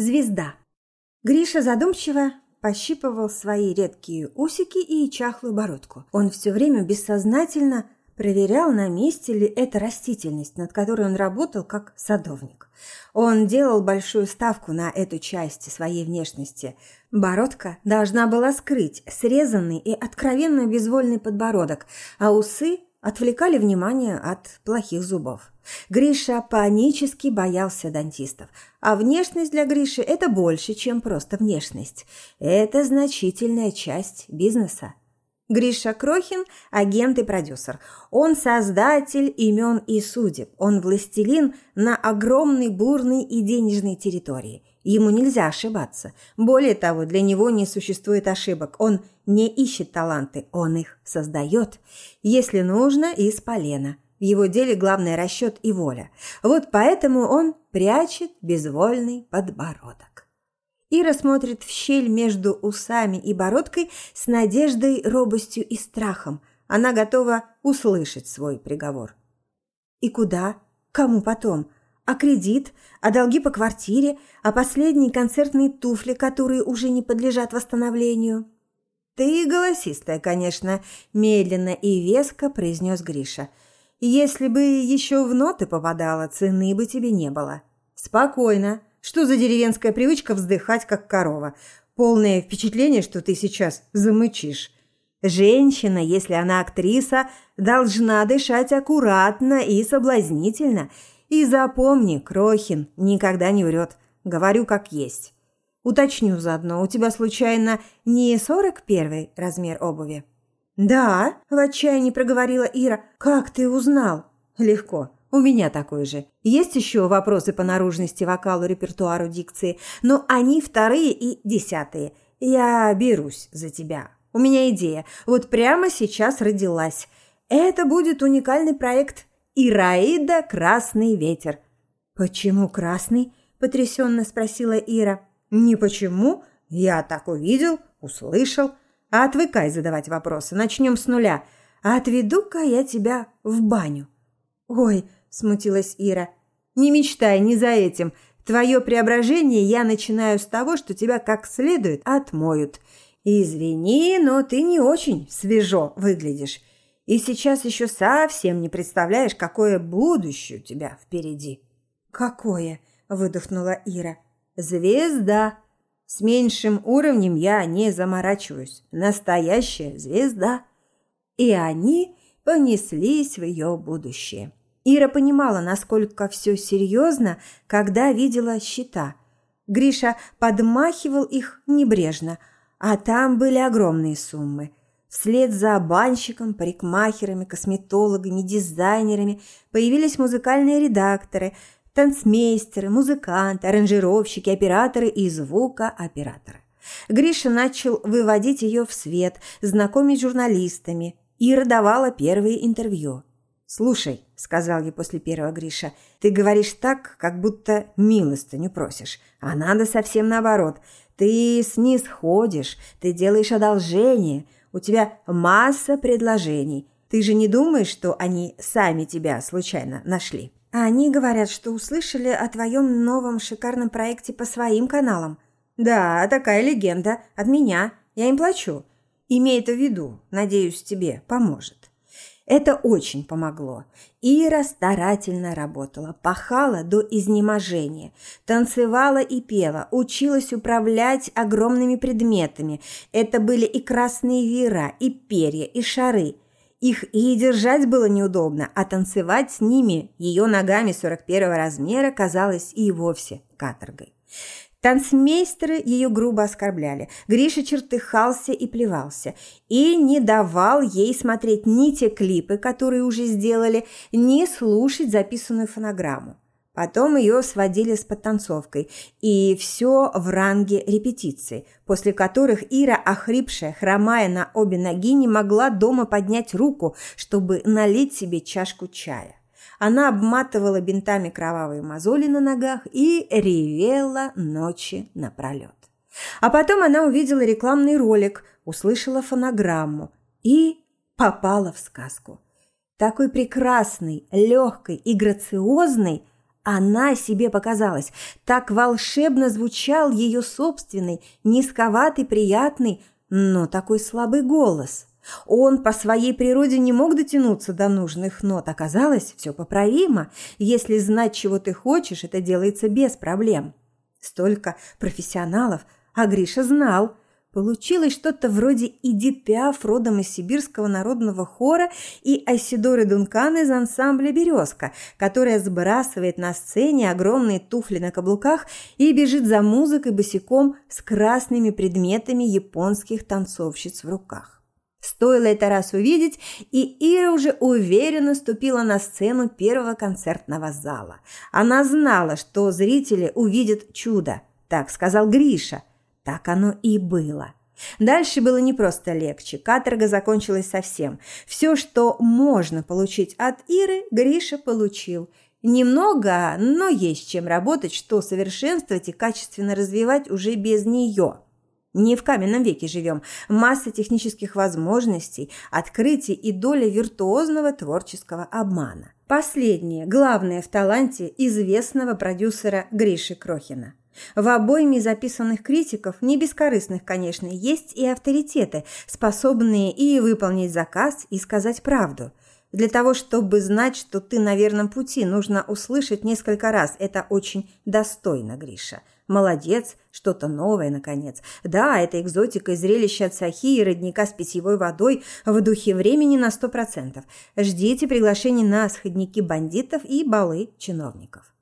Звезда. Гриша задумчиво пощипывал свои редкие усики и чахлую бородку. Он все время бессознательно проверял, на месте ли эта растительность, над которой он работал как садовник. Он делал большую ставку на эту часть своей внешности. Бородка должна была скрыть срезанный и откровенно безвольный подбородок, а усы отвлекали внимание от плохих зубов. Гриша панически боялся дантистов, а внешность для Гриши – это больше, чем просто внешность. Это значительная часть бизнеса. Гриша Крохин – агент и продюсер. Он создатель имен и судеб. Он властелин на огромной бурной и денежной территории. Ему нельзя ошибаться. Более того, для него не существует ошибок. Он не ищет таланты, он их создает. Если нужно, из полена. В его деле главное расчет и воля. Вот поэтому он прячет безвольный подбородок. Ира смотрит в щель между усами и бородкой с надеждой, робостью и страхом. Она готова услышать свой приговор. И куда? Кому потом? А кредит? А долги по квартире? А последние концертные туфли, которые уже не подлежат восстановлению? «Ты голосистая, конечно», – медленно и веско произнес Гриша. «Если бы еще в ноты попадала, цены бы тебе не было». «Спокойно. Что за деревенская привычка вздыхать, как корова? Полное впечатление, что ты сейчас замычишь. Женщина, если она актриса, должна дышать аккуратно и соблазнительно. И запомни, Крохин никогда не врет. Говорю как есть. Уточню заодно, у тебя случайно не сорок первый размер обуви? Да, в отчаянии проговорила Ира. Как ты узнал? Легко. У меня такой же. Есть еще вопросы по наружности, вокалу, репертуару, дикции, но они вторые и десятые. Я берусь за тебя. У меня идея. Вот прямо сейчас родилась. Это будет уникальный проект «Ираида. Красный ветер». «Почему красный?» – потрясенно спросила Ира. «Не почему. Я так увидел, услышал. А отвыкай задавать вопросы. Начнем с нуля. Отведу-ка я тебя в баню». «Ой», смутилась Ира. Не мечтай не за этим. Твое преображение я начинаю с того, что тебя как следует отмоют. Извини, но ты не очень свежо выглядишь. И сейчас еще совсем не представляешь, какое будущее у тебя впереди. Какое? выдохнула Ира. Звезда. С меньшим уровнем я не заморачиваюсь. Настоящая звезда. И они понеслись в ее будущее. Ира понимала, насколько все серьезно, когда видела счета. Гриша подмахивал их небрежно, а там были огромные суммы. Вслед за банщиком, парикмахерами, косметологами, дизайнерами появились музыкальные редакторы, танцмейстеры, музыканты, аранжировщики, операторы и звукооператоры. Гриша начал выводить ее в свет, знакомить журналистами. Ира давала первые интервью – «Слушай», – сказал ей после первого Гриша, – «ты говоришь так, как будто милостыню просишь, а надо совсем наоборот. Ты снисходишь, ты делаешь одолжение, у тебя масса предложений. Ты же не думаешь, что они сами тебя случайно нашли?» А они говорят, что услышали о твоем новом шикарном проекте по своим каналам. Да, такая легенда. От меня. Я им плачу. Имей это в виду. Надеюсь, тебе поможет. Это очень помогло. Ира старательно работала, пахала до изнеможения, танцевала и пела, училась управлять огромными предметами. Это были и красные веера, и перья, и шары. Их и держать было неудобно, а танцевать с ними ее ногами 41 размера казалось и вовсе каторгой. Танцмейстеры ее грубо оскорбляли. Гриша чертыхался и плевался. И не давал ей смотреть ни те клипы, которые уже сделали, ни слушать записанную фонограмму. Потом ее сводили с подтанцовкой, и все в ранге репетиции, после которых Ира, охрипшая, хромая на обе ноги, не могла дома поднять руку, чтобы налить себе чашку чая. Она обматывала бинтами кровавые мозоли на ногах и ревела ночи напролет. А потом она увидела рекламный ролик, услышала фонограмму и попала в сказку. Такой прекрасной, легкой и грациозной Она себе показалась. Так волшебно звучал ее собственный, низковатый, приятный, но такой слабый голос. Он по своей природе не мог дотянуться до нужных нот. Оказалось, все поправимо. Если знать, чего ты хочешь, это делается без проблем. Столько профессионалов, а Гриша знал. Получилось что-то вроде Эдит Пиаф родом из сибирского народного хора и Айсидоры Дункан из ансамбля «Березка», которая сбрасывает на сцене огромные туфли на каблуках и бежит за музыкой босиком с красными предметами японских танцовщиц в руках. Стоило это раз увидеть, и Ира уже уверенно ступила на сцену первого концертного зала. Она знала, что зрители увидят чудо, так сказал Гриша – так оно и было. Дальше было не просто легче. Каторга закончилась совсем. Все, что можно получить от Иры, Гриша получил. Немного, но есть чем работать, что совершенствовать и качественно развивать уже без нее. Не в каменном веке живем. Масса технических возможностей, открытий и доля виртуозного творческого обмана. Последнее, главное в таланте известного продюсера Гриши Крохина. В обойме записанных критиков, не бескорыстных, конечно, есть и авторитеты, способные и выполнить заказ, и сказать правду. Для того, чтобы знать, что ты на верном пути, нужно услышать несколько раз. Это очень достойно, Гриша. Молодец, что-то новое, наконец. Да, это экзотика и зрелище от сахи и родника с питьевой водой в духе времени на сто процентов. Ждите приглашений на сходники бандитов и балы чиновников.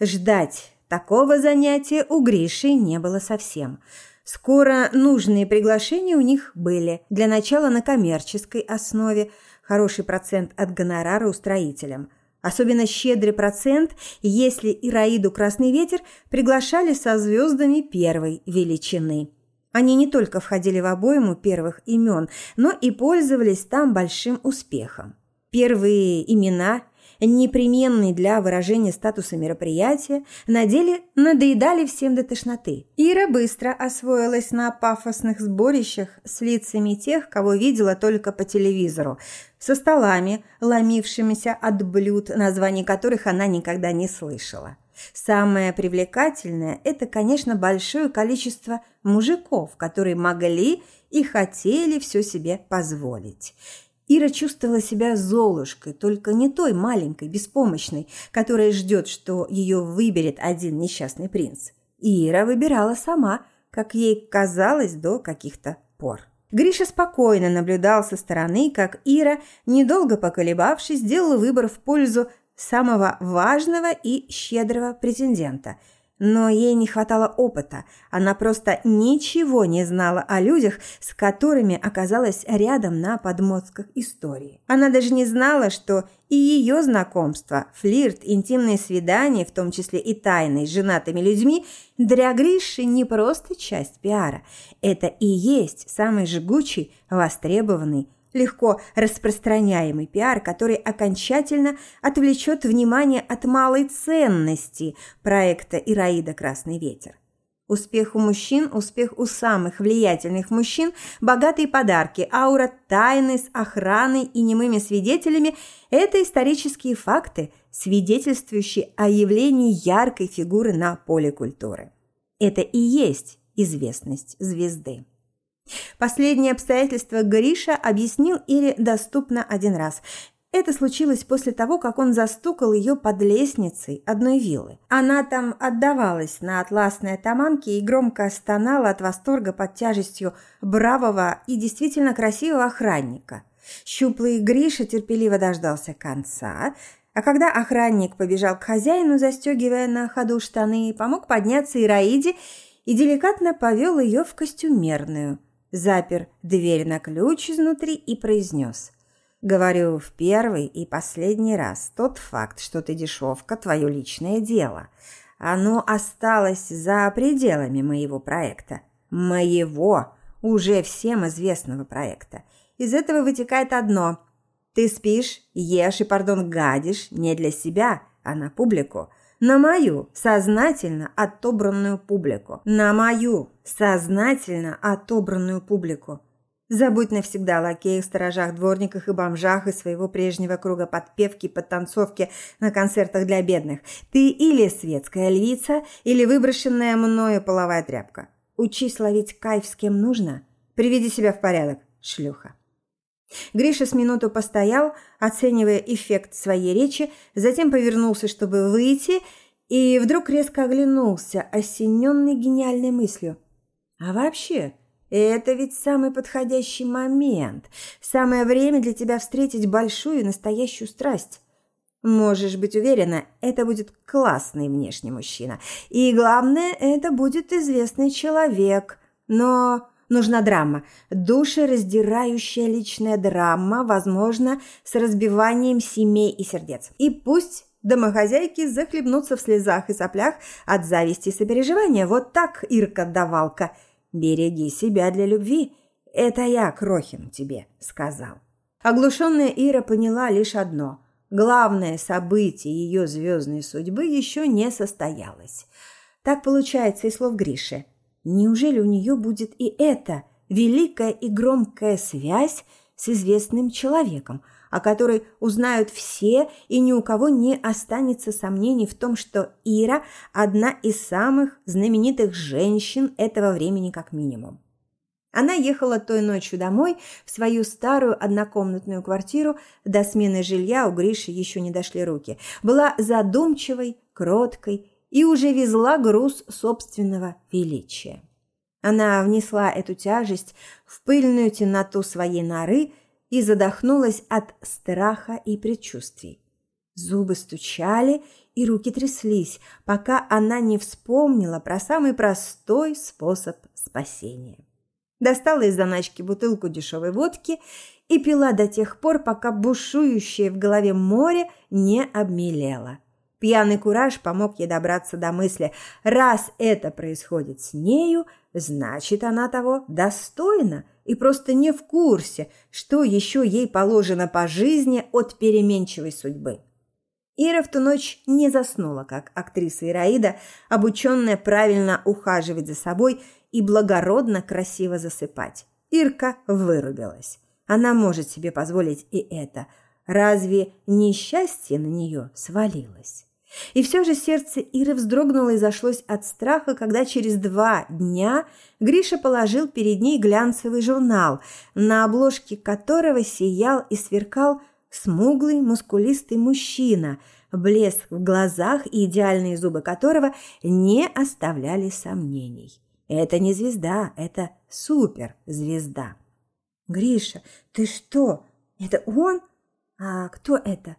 Ждать Такого занятия у Гриши не было совсем. Скоро нужные приглашения у них были. Для начала на коммерческой основе, хороший процент от гонорара устроителям. Особенно щедрый процент, если Ираиду «Красный ветер» приглашали со звездами первой величины. Они не только входили в обойму первых имен, но и пользовались там большим успехом. Первые имена непременный для выражения статуса мероприятия, на деле надоедали всем до тошноты. Ира быстро освоилась на пафосных сборищах с лицами тех, кого видела только по телевизору, со столами, ломившимися от блюд, названий которых она никогда не слышала. Самое привлекательное – это, конечно, большое количество мужиков, которые могли и хотели все себе позволить. Ира чувствовала себя золушкой, только не той маленькой, беспомощной, которая ждет, что ее выберет один несчастный принц. Ира выбирала сама, как ей казалось до каких-то пор. Гриша спокойно наблюдал со стороны, как Ира, недолго поколебавшись, сделала выбор в пользу самого важного и щедрого претендента – но ей не хватало опыта. Она просто ничего не знала о людях, с которыми оказалась рядом на подмостках истории. Она даже не знала, что и ее знакомство, флирт, интимные свидания, в том числе и тайные с женатыми людьми, для Гриши не просто часть пиара. Это и есть самый жгучий, востребованный легко распространяемый пиар, который окончательно отвлечет внимание от малой ценности проекта «Ираида. Красный ветер». Успех у мужчин, успех у самых влиятельных мужчин, богатые подарки, аура тайны с охраной и немыми свидетелями – это исторические факты, свидетельствующие о явлении яркой фигуры на поле культуры. Это и есть известность звезды. Последнее обстоятельство Гриша объяснил Ире доступно один раз. Это случилось после того, как он застукал ее под лестницей одной виллы. Она там отдавалась на атласной атаманке и громко стонала от восторга под тяжестью бравого и действительно красивого охранника. Щуплый Гриша терпеливо дождался конца, а когда охранник побежал к хозяину, застегивая на ходу штаны, помог подняться Ираиде и деликатно повел ее в костюмерную – запер дверь на ключ изнутри и произнес. «Говорю в первый и последний раз, тот факт, что ты дешевка, твое личное дело. Оно осталось за пределами моего проекта. Моего, уже всем известного проекта. Из этого вытекает одно. Ты спишь, ешь и, пардон, гадишь не для себя, а на публику на мою сознательно отобранную публику. На мою сознательно отобранную публику. Забудь навсегда о лакеях, сторожах, дворниках и бомжах из своего прежнего круга подпевки, подтанцовки на концертах для бедных. Ты или светская львица, или выброшенная мною половая тряпка. Учись ловить кайф с кем нужно. Приведи себя в порядок, шлюха. Гриша с минуту постоял, оценивая эффект своей речи, затем повернулся, чтобы выйти, и вдруг резко оглянулся, осененный гениальной мыслью. А вообще, это ведь самый подходящий момент, самое время для тебя встретить большую настоящую страсть. Можешь быть уверена, это будет классный внешний мужчина. И главное, это будет известный человек. Но нужна драма, душераздирающая личная драма, возможно, с разбиванием семей и сердец. И пусть домохозяйки захлебнутся в слезах и соплях от зависти и сопереживания. Вот так, Ирка-давалка – «Береги себя для любви. Это я, Крохин, тебе сказал». Оглушенная Ира поняла лишь одно. Главное событие ее звездной судьбы еще не состоялось. Так получается и слов Гриши. Неужели у нее будет и эта великая и громкая связь с известным человеком – о которой узнают все, и ни у кого не останется сомнений в том, что Ира – одна из самых знаменитых женщин этого времени как минимум. Она ехала той ночью домой в свою старую однокомнатную квартиру. До смены жилья у Гриши еще не дошли руки. Была задумчивой, кроткой и уже везла груз собственного величия. Она внесла эту тяжесть в пыльную темноту своей норы и задохнулась от страха и предчувствий. Зубы стучали и руки тряслись, пока она не вспомнила про самый простой способ спасения. Достала из заначки бутылку дешевой водки и пила до тех пор, пока бушующее в голове море не обмелело. Пьяный кураж помог ей добраться до мысли. Раз это происходит с нею, значит, она того достойна и просто не в курсе, что еще ей положено по жизни от переменчивой судьбы. Ира в ту ночь не заснула, как актриса Ираида, обученная правильно ухаживать за собой и благородно красиво засыпать. Ирка вырубилась. Она может себе позволить и это. Разве несчастье на нее свалилось? И все же сердце Иры вздрогнуло и зашлось от страха, когда через два дня Гриша положил перед ней глянцевый журнал, на обложке которого сиял и сверкал смуглый, мускулистый мужчина, блеск в глазах и идеальные зубы которого не оставляли сомнений. Это не звезда, это суперзвезда. «Гриша, ты что? Это он? А кто это?»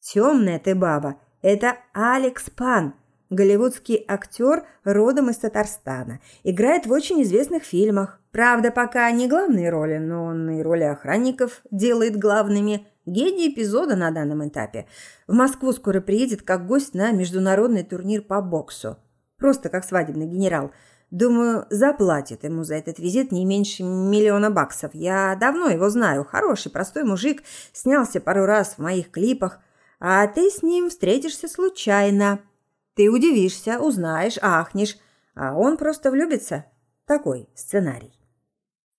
«Темная ты баба», это Алекс Пан, голливудский актер родом из Татарстана. Играет в очень известных фильмах. Правда, пока не главные роли, но он и роли охранников делает главными. Гений эпизода на данном этапе. В Москву скоро приедет как гость на международный турнир по боксу. Просто как свадебный генерал. Думаю, заплатит ему за этот визит не меньше миллиона баксов. Я давно его знаю. Хороший, простой мужик. Снялся пару раз в моих клипах а ты с ним встретишься случайно. Ты удивишься, узнаешь, ахнешь, а он просто влюбится. Такой сценарий.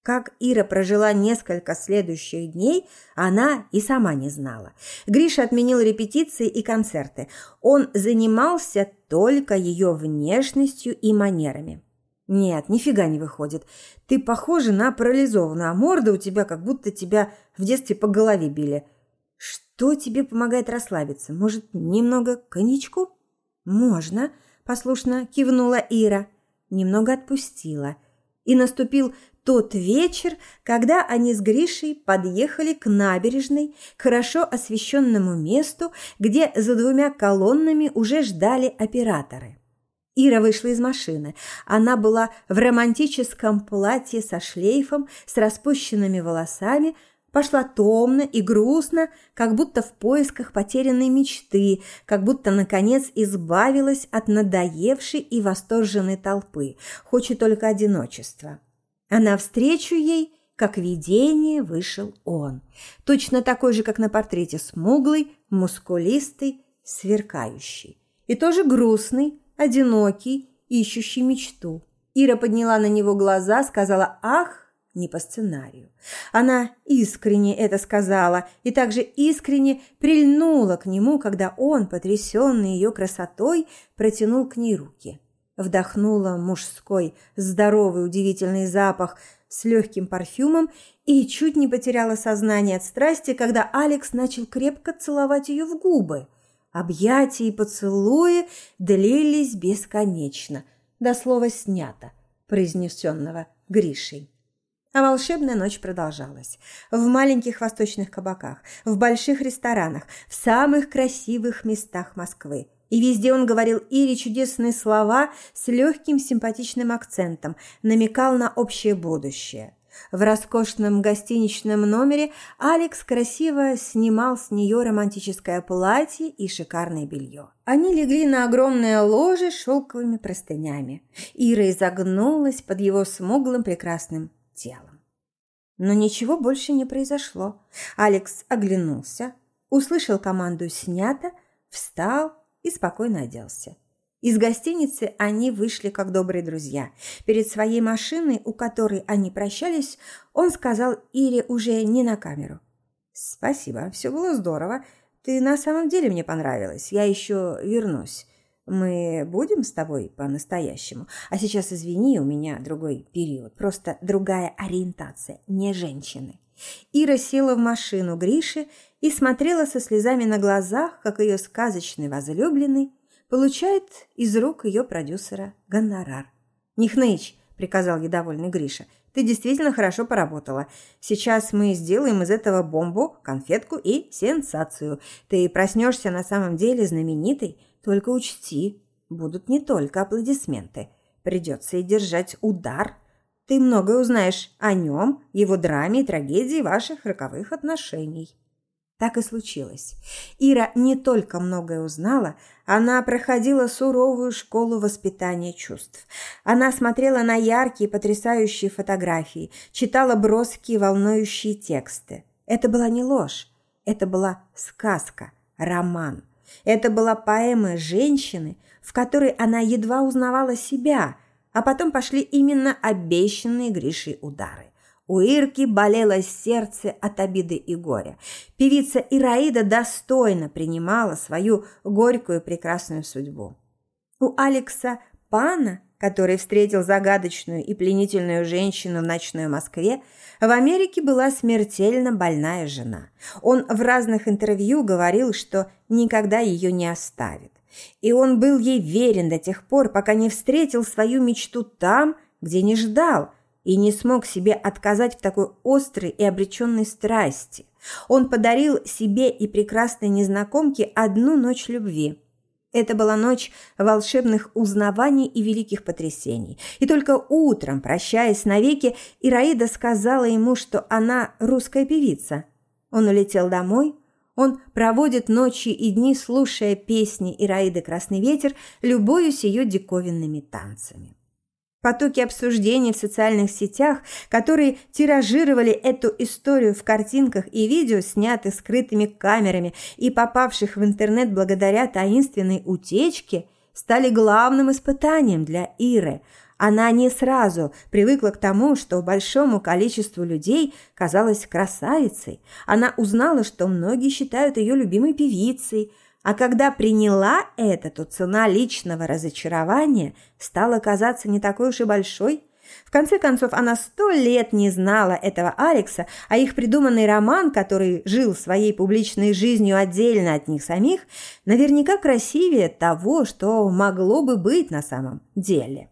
Как Ира прожила несколько следующих дней, она и сама не знала. Гриша отменил репетиции и концерты. Он занимался только ее внешностью и манерами. Нет, нифига не выходит. Ты похожа на парализованную, а морда у тебя как будто тебя в детстве по голове били. Что тебе помогает расслабиться? Может, немного коньячку? Можно, послушно кивнула Ира. Немного отпустила. И наступил тот вечер, когда они с Гришей подъехали к набережной, к хорошо освещенному месту, где за двумя колоннами уже ждали операторы. Ира вышла из машины. Она была в романтическом платье со шлейфом, с распущенными волосами, пошла томно и грустно, как будто в поисках потерянной мечты, как будто, наконец, избавилась от надоевшей и восторженной толпы, хочет только одиночества. А навстречу ей, как видение, вышел он, точно такой же, как на портрете, смуглый, мускулистый, сверкающий. И тоже грустный, одинокий, ищущий мечту. Ира подняла на него глаза, сказала «Ах!» Не по сценарию. Она искренне это сказала и также искренне прильнула к нему, когда он, потрясенный ее красотой, протянул к ней руки. Вдохнула мужской, здоровый, удивительный запах с легким парфюмом и чуть не потеряла сознание от страсти, когда Алекс начал крепко целовать ее в губы. Объятия и поцелуи длились бесконечно, до слова «снято», произнесенного Гришей. А волшебная ночь продолжалась. В маленьких восточных кабаках, в больших ресторанах, в самых красивых местах Москвы. И везде он говорил Ире чудесные слова с легким симпатичным акцентом, намекал на общее будущее. В роскошном гостиничном номере Алекс красиво снимал с нее романтическое платье и шикарное белье. Они легли на огромное ложе шелковыми простынями. Ира изогнулась под его смуглым прекрасным телом. Но ничего больше не произошло. Алекс оглянулся, услышал команду «снято», встал и спокойно оделся. Из гостиницы они вышли как добрые друзья. Перед своей машиной, у которой они прощались, он сказал Ире уже не на камеру. «Спасибо, все было здорово. Ты на самом деле мне понравилась. Я еще вернусь. Мы будем с тобой по-настоящему. А сейчас извини, у меня другой период, просто другая ориентация, не женщины». Ира села в машину Гриши и смотрела со слезами на глазах, как ее сказочный возлюбленный получает из рук ее продюсера гонорар. «Не хнычь», – приказал ей довольный Гриша. «Ты действительно хорошо поработала. Сейчас мы сделаем из этого бомбу, конфетку и сенсацию. Ты проснешься на самом деле знаменитой, только учти, будут не только аплодисменты. Придется и держать удар. Ты многое узнаешь о нем, его драме и трагедии ваших роковых отношений». Так и случилось. Ира не только многое узнала, она проходила суровую школу воспитания чувств. Она смотрела на яркие, потрясающие фотографии, читала броские, волнующие тексты. Это была не ложь, это была сказка, роман. Это была поэма женщины, в которой она едва узнавала себя, а потом пошли именно обещанные Гришей удары. У Ирки болело сердце от обиды и горя. Певица Ираида достойно принимала свою горькую прекрасную судьбу. У Алекса Пана, который встретил загадочную и пленительную женщину в ночной Москве, в Америке была смертельно больная жена. Он в разных интервью говорил, что никогда ее не оставит. И он был ей верен до тех пор, пока не встретил свою мечту там, где не ждал – и не смог себе отказать в такой острой и обреченной страсти. Он подарил себе и прекрасной незнакомке одну ночь любви. Это была ночь волшебных узнаваний и великих потрясений. И только утром, прощаясь навеки, Ираида сказала ему, что она русская певица. Он улетел домой, он проводит ночи и дни, слушая песни Ираиды «Красный ветер», любуясь ее диковинными танцами. Потоки обсуждений в социальных сетях, которые тиражировали эту историю в картинках и видео, снятых скрытыми камерами и попавших в интернет благодаря таинственной утечке, стали главным испытанием для Иры. Она не сразу привыкла к тому, что большому количеству людей казалась красавицей. Она узнала, что многие считают ее любимой певицей – а когда приняла это, то цена личного разочарования стала казаться не такой уж и большой. В конце концов, она сто лет не знала этого Алекса, а их придуманный роман, который жил своей публичной жизнью отдельно от них самих, наверняка красивее того, что могло бы быть на самом деле.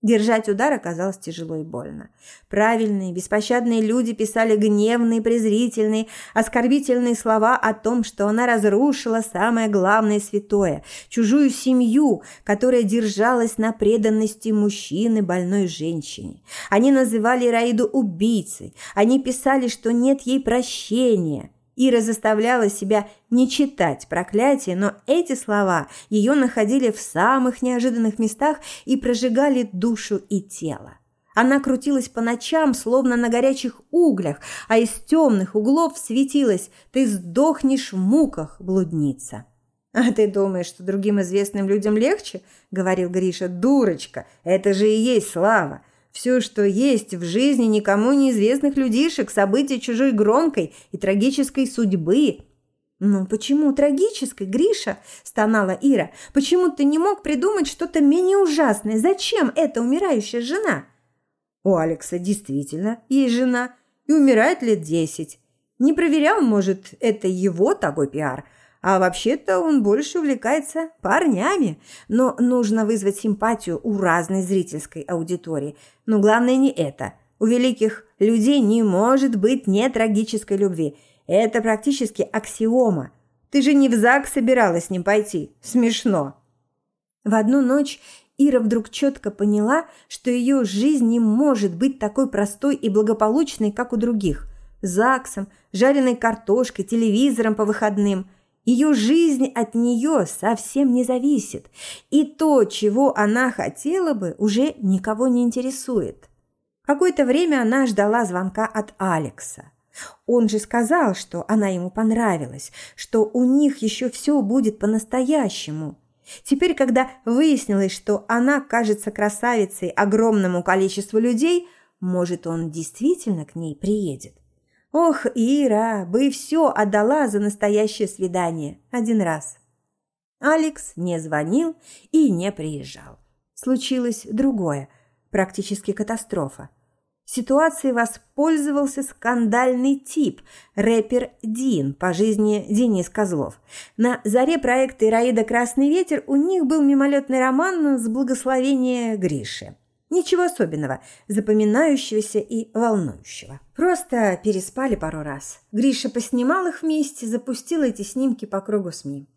Держать удар оказалось тяжело и больно. Правильные, беспощадные люди писали гневные, презрительные, оскорбительные слова о том, что она разрушила самое главное святое – чужую семью, которая держалась на преданности мужчины больной женщине. Они называли Раиду убийцей, они писали, что нет ей прощения – Ира заставляла себя не читать проклятие, но эти слова ее находили в самых неожиданных местах и прожигали душу и тело. Она крутилась по ночам, словно на горячих углях, а из темных углов светилась «Ты сдохнешь в муках, блудница». «А ты думаешь, что другим известным людям легче?» – говорил Гриша. «Дурочка, это же и есть слава. Все, что есть в жизни никому неизвестных людишек, события чужой громкой и трагической судьбы. «Ну почему трагической, Гриша?» – стонала Ира. «Почему ты не мог придумать что-то менее ужасное? Зачем эта умирающая жена?» У Алекса действительно есть жена и умирает лет десять. Не проверял, может, это его такой пиар – а вообще-то он больше увлекается парнями. Но нужно вызвать симпатию у разной зрительской аудитории. Но главное не это. У великих людей не может быть не трагической любви. Это практически аксиома. Ты же не в ЗАГС собиралась с ним пойти. Смешно. В одну ночь Ира вдруг четко поняла, что ее жизнь не может быть такой простой и благополучной, как у других. ЗАГСом, жареной картошкой, телевизором по выходным – ее жизнь от нее совсем не зависит, и то, чего она хотела бы, уже никого не интересует. Какое-то время она ждала звонка от Алекса. Он же сказал, что она ему понравилась, что у них еще все будет по-настоящему. Теперь, когда выяснилось, что она кажется красавицей огромному количеству людей, может, он действительно к ней приедет. Ох, Ира, бы все отдала за настоящее свидание один раз. Алекс не звонил и не приезжал. Случилось другое, практически катастрофа. Ситуацией воспользовался скандальный тип, рэпер Дин, по жизни Денис Козлов. На заре проекта «Ираида Красный ветер» у них был мимолетный роман с благословения Гриши. Ничего особенного, запоминающегося и волнующего. Просто переспали пару раз. Гриша поснимал их вместе, запустил эти снимки по кругу СМИ.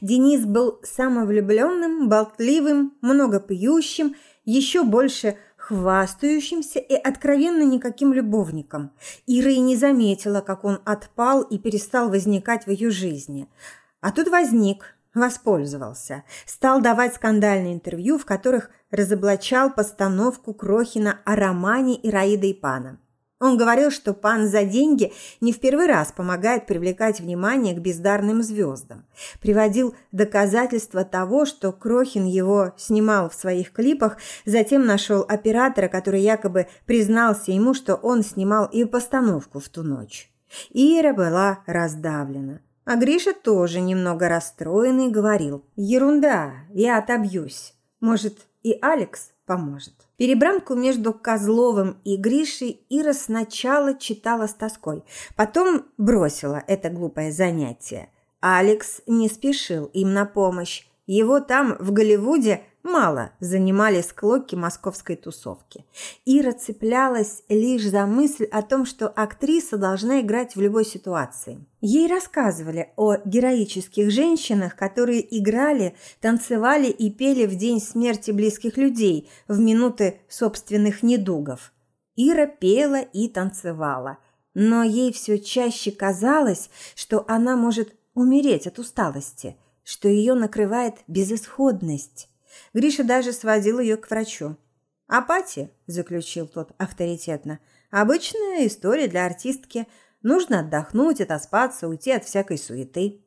Денис был самовлюбленным, болтливым, много пьющим, еще больше хвастающимся и откровенно никаким любовником. Ира и не заметила, как он отпал и перестал возникать в ее жизни. А тут возник, воспользовался. Стал давать скандальные интервью, в которых разоблачал постановку Крохина о романе Ираида и Пана. Он говорил, что пан за деньги не в первый раз помогает привлекать внимание к бездарным звездам. Приводил доказательства того, что Крохин его снимал в своих клипах, затем нашел оператора, который якобы признался ему, что он снимал и постановку в ту ночь. Ира была раздавлена. А Гриша тоже немного расстроенный говорил. «Ерунда, я отобьюсь. Может, и Алекс поможет». Перебранку между Козловым и Гришей Ира сначала читала с тоской, потом бросила это глупое занятие. Алекс не спешил им на помощь. Его там, в Голливуде, мало занимали склоки московской тусовки. Ира цеплялась лишь за мысль о том, что актриса должна играть в любой ситуации. Ей рассказывали о героических женщинах, которые играли, танцевали и пели в день смерти близких людей, в минуты собственных недугов. Ира пела и танцевала, но ей все чаще казалось, что она может умереть от усталости, что ее накрывает безысходность. Гриша даже сводил ее к врачу. «Апатия», – заключил тот авторитетно, – «обычная история для артистки. Нужно отдохнуть, отоспаться, уйти от всякой суеты».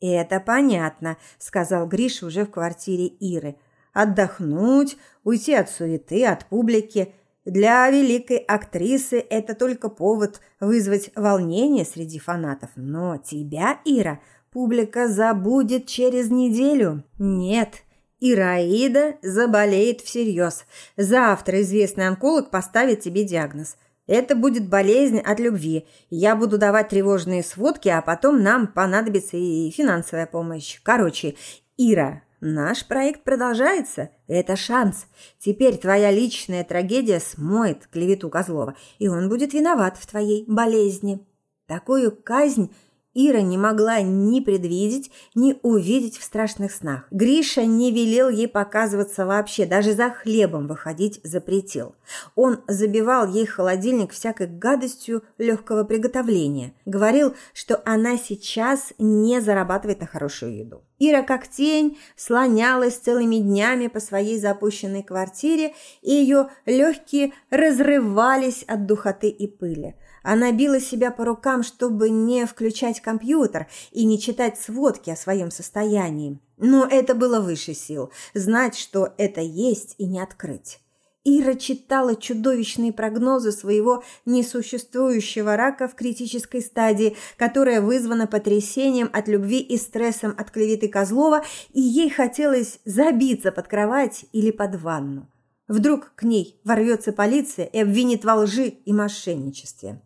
«Это понятно», – сказал Гриша уже в квартире Иры. «Отдохнуть, уйти от суеты, от публики. Для великой актрисы это только повод вызвать волнение среди фанатов. Но тебя, Ира, публика забудет через неделю. Нет, Ираида заболеет всерьез. Завтра известный онколог поставит тебе диагноз. Это будет болезнь от любви. Я буду давать тревожные сводки, а потом нам понадобится и финансовая помощь. Короче, Ира, наш проект продолжается. Это шанс. Теперь твоя личная трагедия смоет клевету Козлова, и он будет виноват в твоей болезни. Такую казнь Ира не могла ни предвидеть, ни увидеть в страшных снах. Гриша не велел ей показываться вообще, даже за хлебом выходить запретил. Он забивал ей холодильник всякой гадостью легкого приготовления. Говорил, что она сейчас не зарабатывает на хорошую еду. Ира как тень слонялась целыми днями по своей запущенной квартире, и ее легкие разрывались от духоты и пыли. Она била себя по рукам, чтобы не включать компьютер и не читать сводки о своем состоянии. Но это было выше сил – знать, что это есть и не открыть. Ира читала чудовищные прогнозы своего несуществующего рака в критической стадии, которая вызвана потрясением от любви и стрессом от клеветы Козлова, и ей хотелось забиться под кровать или под ванну. Вдруг к ней ворвется полиция и обвинит во лжи и мошенничестве.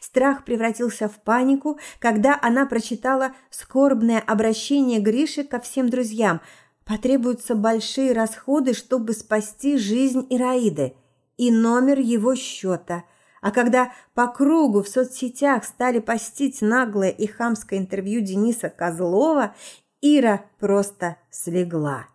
Страх превратился в панику, когда она прочитала скорбное обращение Гриши ко всем друзьям – Потребуются большие расходы, чтобы спасти жизнь Ираиды и номер его счета. А когда по кругу в соцсетях стали постить наглое и хамское интервью Дениса Козлова, Ира просто слегла.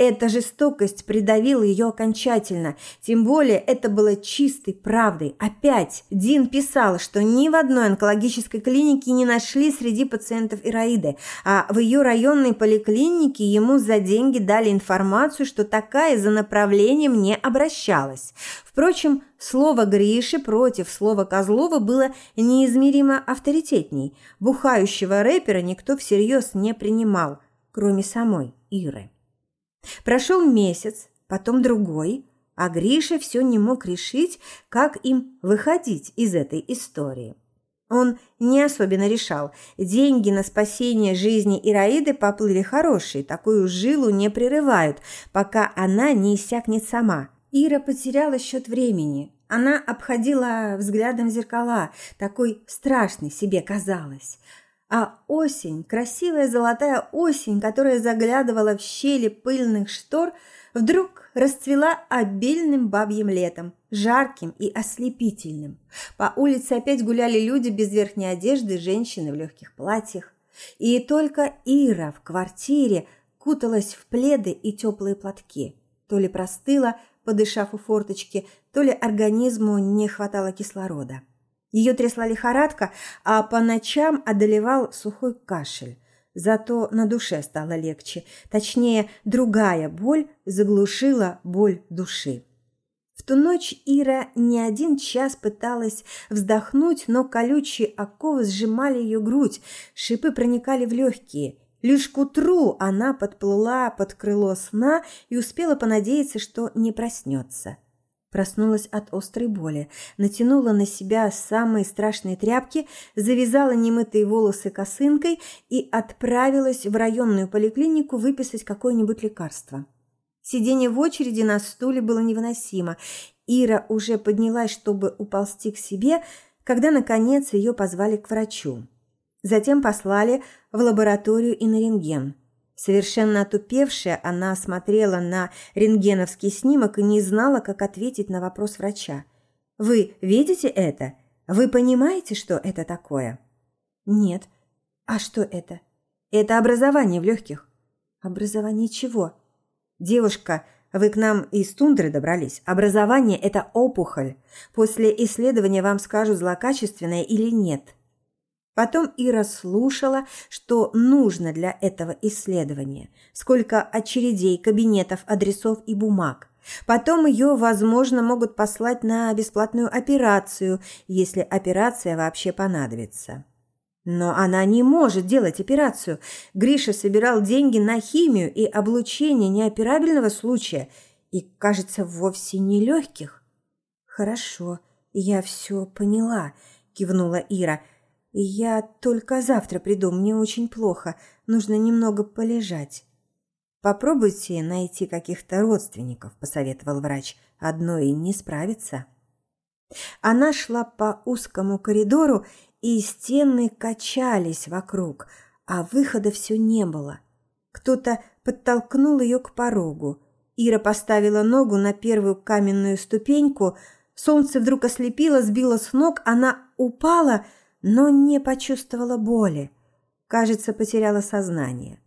Эта жестокость придавила ее окончательно. Тем более это было чистой правдой. Опять Дин писал, что ни в одной онкологической клинике не нашли среди пациентов Ираиды, а в ее районной поликлинике ему за деньги дали информацию, что такая за направлением не обращалась. Впрочем, слово Гриши против слова Козлова было неизмеримо авторитетней. Бухающего рэпера никто всерьез не принимал, кроме самой Иры. Прошел месяц, потом другой, а Гриша все не мог решить, как им выходить из этой истории. Он не особенно решал. Деньги на спасение жизни Ираиды поплыли хорошие, такую жилу не прерывают, пока она не иссякнет сама. Ира потеряла счет времени. Она обходила взглядом зеркала, такой страшной себе казалась. А осень, красивая золотая осень, которая заглядывала в щели пыльных штор, вдруг расцвела обильным бабьим летом, жарким и ослепительным. По улице опять гуляли люди без верхней одежды, женщины в легких платьях. И только Ира в квартире куталась в пледы и теплые платки. То ли простыла, подышав у форточки, то ли организму не хватало кислорода. Ее трясла лихорадка, а по ночам одолевал сухой кашель. Зато на душе стало легче. Точнее, другая боль заглушила боль души. В ту ночь Ира не один час пыталась вздохнуть, но колючие оковы сжимали ее грудь, шипы проникали в легкие. Лишь к утру она подплыла под крыло сна и успела понадеяться, что не проснется. Проснулась от острой боли, натянула на себя самые страшные тряпки, завязала немытые волосы косынкой и отправилась в районную поликлинику выписать какое-нибудь лекарство. Сидение в очереди на стуле было невыносимо. Ира уже поднялась, чтобы уползти к себе, когда, наконец, ее позвали к врачу. Затем послали в лабораторию и на рентген. Совершенно отупевшая, она смотрела на рентгеновский снимок и не знала, как ответить на вопрос врача. «Вы видите это? Вы понимаете, что это такое?» «Нет». «А что это?» «Это образование в легких». «Образование чего?» «Девушка, вы к нам из тундры добрались. Образование – это опухоль. После исследования вам скажут, злокачественное или нет». Потом Ира слушала, что нужно для этого исследования, сколько очередей, кабинетов, адресов и бумаг. Потом ее, возможно, могут послать на бесплатную операцию, если операция вообще понадобится. Но она не может делать операцию. Гриша собирал деньги на химию и облучение неоперабельного случая и, кажется, вовсе не легких. «Хорошо, я все поняла», – кивнула Ира – я только завтра приду, мне очень плохо, нужно немного полежать. Попробуйте найти каких-то родственников, посоветовал врач. Одной не справится. Она шла по узкому коридору, и стены качались вокруг, а выхода все не было. Кто-то подтолкнул ее к порогу. Ира поставила ногу на первую каменную ступеньку. Солнце вдруг ослепило, сбило с ног, она упала – но не почувствовала боли. Кажется, потеряла сознание.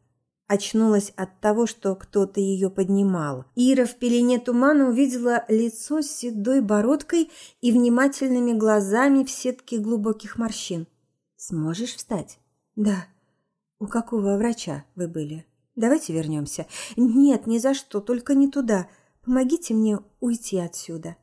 Очнулась от того, что кто-то ее поднимал. Ира в пелене тумана увидела лицо с седой бородкой и внимательными глазами в сетке глубоких морщин. «Сможешь встать?» «Да». «У какого врача вы были?» «Давайте вернемся». «Нет, ни за что, только не туда. Помогите мне уйти отсюда».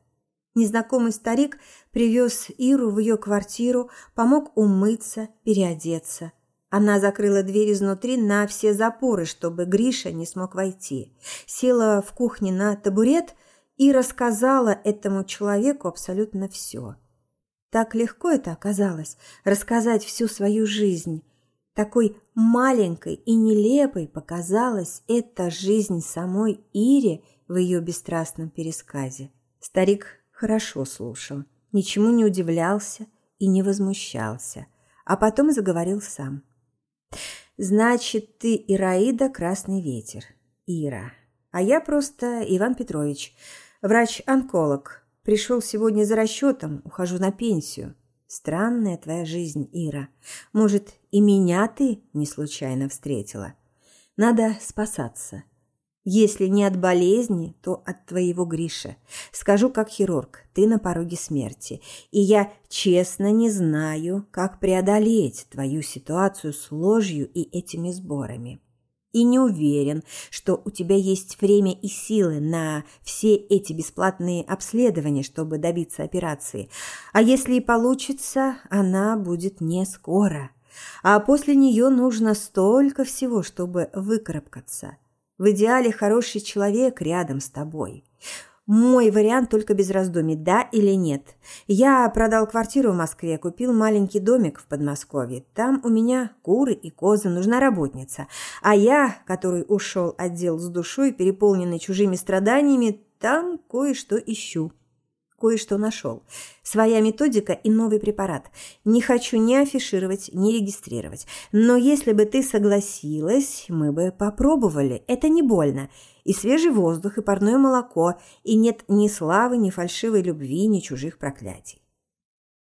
Незнакомый старик привез Иру в ее квартиру, помог умыться, переодеться. Она закрыла дверь изнутри на все запоры, чтобы Гриша не смог войти. Села в кухне на табурет и рассказала этому человеку абсолютно все. Так легко это оказалось – рассказать всю свою жизнь. Такой маленькой и нелепой показалась эта жизнь самой Ире в ее бесстрастном пересказе. Старик хорошо слушал, ничему не удивлялся и не возмущался, а потом заговорил сам. «Значит, ты Ираида Красный Ветер, Ира, а я просто Иван Петрович, врач-онколог, Пришел сегодня за расчетом, ухожу на пенсию. Странная твоя жизнь, Ира. Может, и меня ты не случайно встретила? Надо спасаться. Если не от болезни, то от твоего Гриша. Скажу как хирург, ты на пороге смерти, и я честно не знаю, как преодолеть твою ситуацию с ложью и этими сборами и не уверен, что у тебя есть время и силы на все эти бесплатные обследования, чтобы добиться операции. А если и получится, она будет не скоро. А после нее нужно столько всего, чтобы выкарабкаться. В идеале хороший человек рядом с тобой. Мой вариант только без раздумий, да или нет. Я продал квартиру в Москве, купил маленький домик в Подмосковье. Там у меня куры и козы, нужна работница. А я, который ушел отдел с душой, переполненный чужими страданиями, там кое-что ищу кое-что нашел. Своя методика и новый препарат. Не хочу ни афишировать, ни регистрировать. Но если бы ты согласилась, мы бы попробовали. Это не больно. И свежий воздух, и парное молоко, и нет ни славы, ни фальшивой любви, ни чужих проклятий.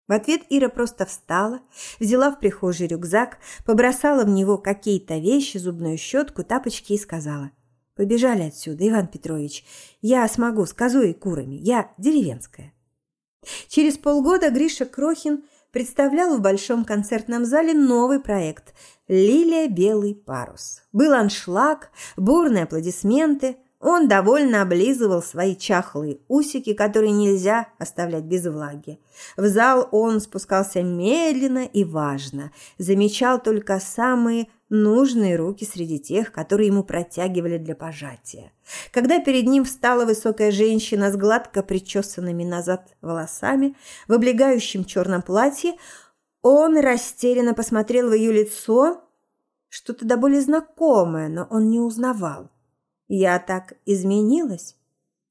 В ответ Ира просто встала, взяла в прихожей рюкзак, побросала в него какие-то вещи, зубную щетку, тапочки и сказала Побежали отсюда, Иван Петрович. Я смогу с козой и курами. Я деревенская. Через полгода Гриша Крохин представлял в Большом концертном зале новый проект «Лилия Белый парус». Был аншлаг, бурные аплодисменты – он довольно облизывал свои чахлые усики, которые нельзя оставлять без влаги. В зал он спускался медленно и важно, замечал только самые нужные руки среди тех, которые ему протягивали для пожатия. Когда перед ним встала высокая женщина с гладко причесанными назад волосами, в облегающем черном платье, он растерянно посмотрел в ее лицо, что-то до боли знакомое, но он не узнавал. Я так изменилась?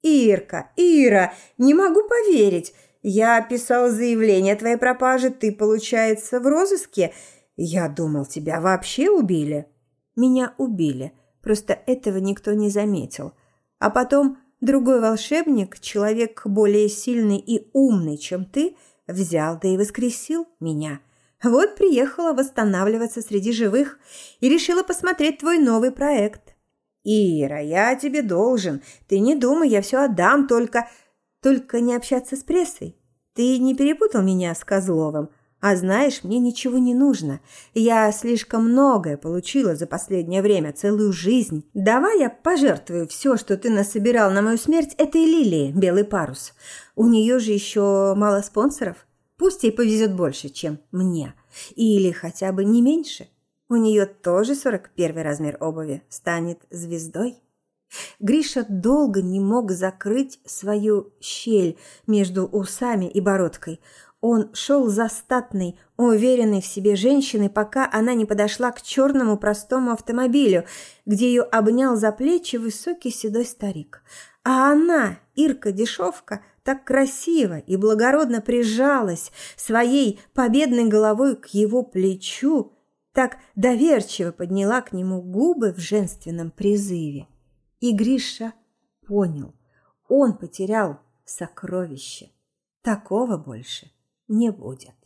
Ирка, Ира, не могу поверить. Я писал заявление о твоей пропаже, ты, получается, в розыске. Я думал, тебя вообще убили. Меня убили, просто этого никто не заметил. А потом другой волшебник, человек более сильный и умный, чем ты, взял да и воскресил меня. Вот приехала восстанавливаться среди живых и решила посмотреть твой новый проект. «Ира, я тебе должен. Ты не думай, я все отдам, только... Только не общаться с прессой. Ты не перепутал меня с Козловым. А знаешь, мне ничего не нужно. Я слишком многое получила за последнее время, целую жизнь. Давай я пожертвую все, что ты насобирал на мою смерть этой Лилии, Белый парус. У нее же еще мало спонсоров. Пусть ей повезет больше, чем мне. Или хотя бы не меньше. У нее тоже 41 размер обуви. Станет звездой. Гриша долго не мог закрыть свою щель между усами и бородкой. Он шел за статной, уверенной в себе женщиной, пока она не подошла к черному простому автомобилю, где ее обнял за плечи высокий седой старик. А она, Ирка-дешевка, так красиво и благородно прижалась своей победной головой к его плечу, так доверчиво подняла к нему губы в женственном призыве. И Гриша понял, он потерял сокровище. Такого больше не будет.